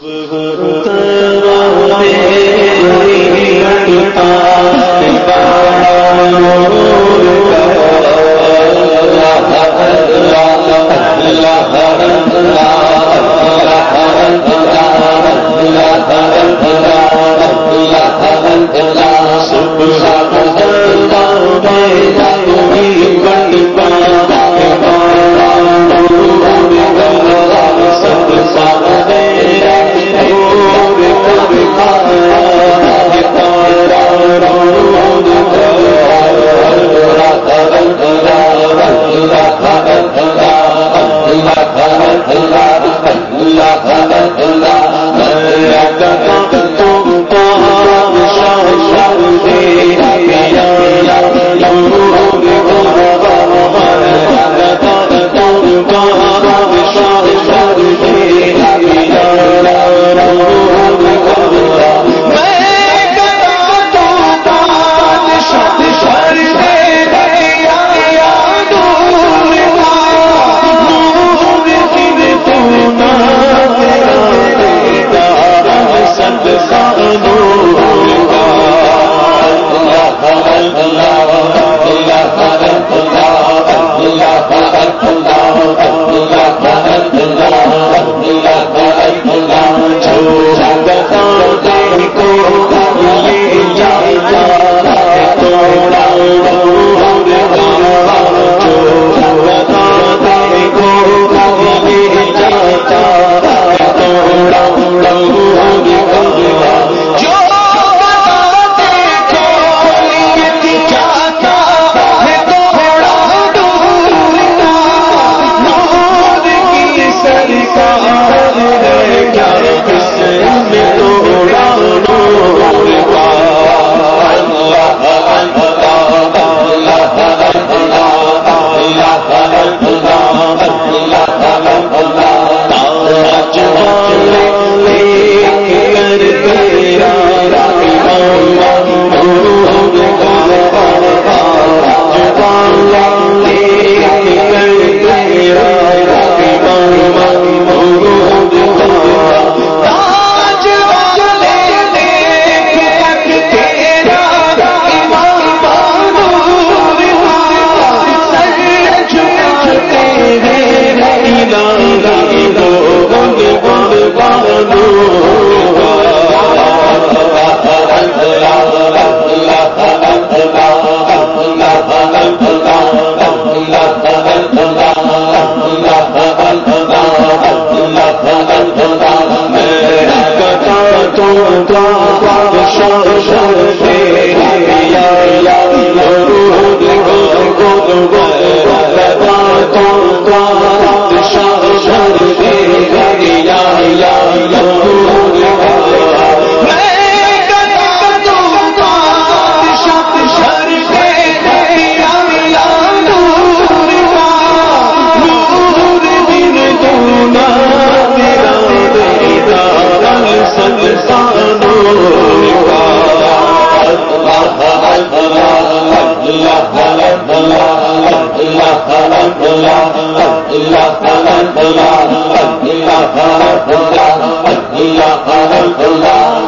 سانو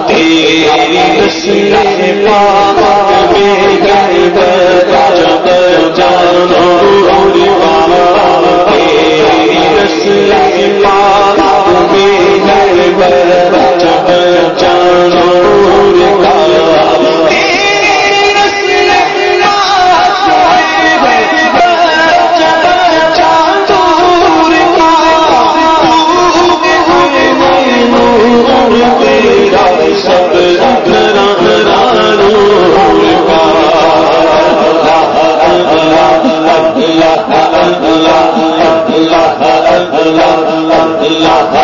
تیری رسی پاک میں گرد اللہ